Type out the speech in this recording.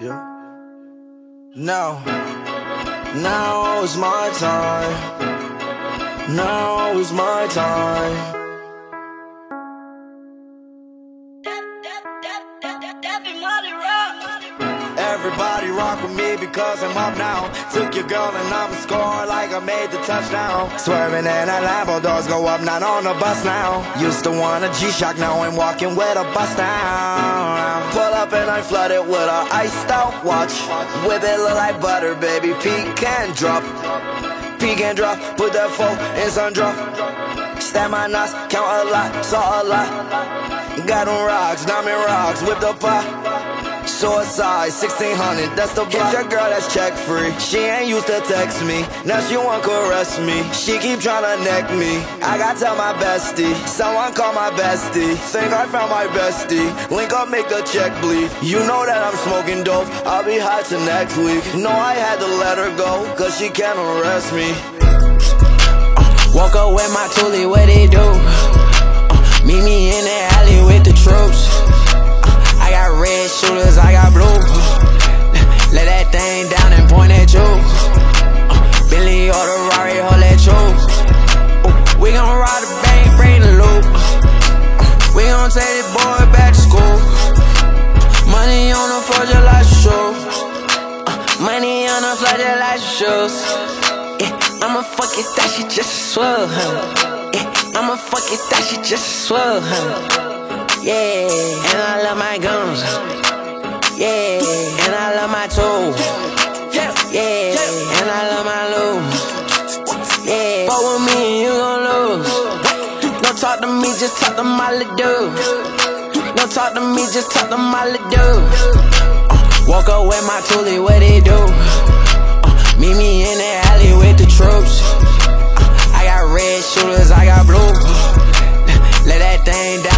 Yeah. Now, now is my time. Now is my time. Everybody rock with me because I'm up now. Took your girl and I'm scoring like I made the touchdown. Swerving in a Lambo, doors go up, not on the bus now. Used to want a G-Shock, now I'm walking with a bust down. Pull up and I flood it with a iced out watch. Whip it look like butter, baby. Pecan drop. Pecan drop, put that phone in sun drop. Stab my knots, count a lot, saw a lot. Got them rocks, diamond rocks, whip the pot. Suicide, 1600, that's the block. Get your girl that's check free. She ain't used to text me, now she want caress me. She keep tryna neck me. I gotta tell my bestie, someone call my bestie. Think I found my bestie. Link up, make the check bleed. You know that I'm smoking dope, I'll be high till next week. No, I had to let her go, cause she can't arrest me. Walk up with my toolie, what they do? Gon' take this boy back to school. Money on the floor just like shoes. Uh, money on the floor just like shoes. Yeah, I'ma fuck it, that shit just swell, huh? Yeah, I'ma fuck it, that shit just swell, huh? Yeah, talk to me, just talk to little dude. Don't talk to me, just talk to little dude. Uh, Woke up with my toolie, what they do? Uh, meet me in the alley with the troops. Uh, I got red shooters, I got blue. Let that thing down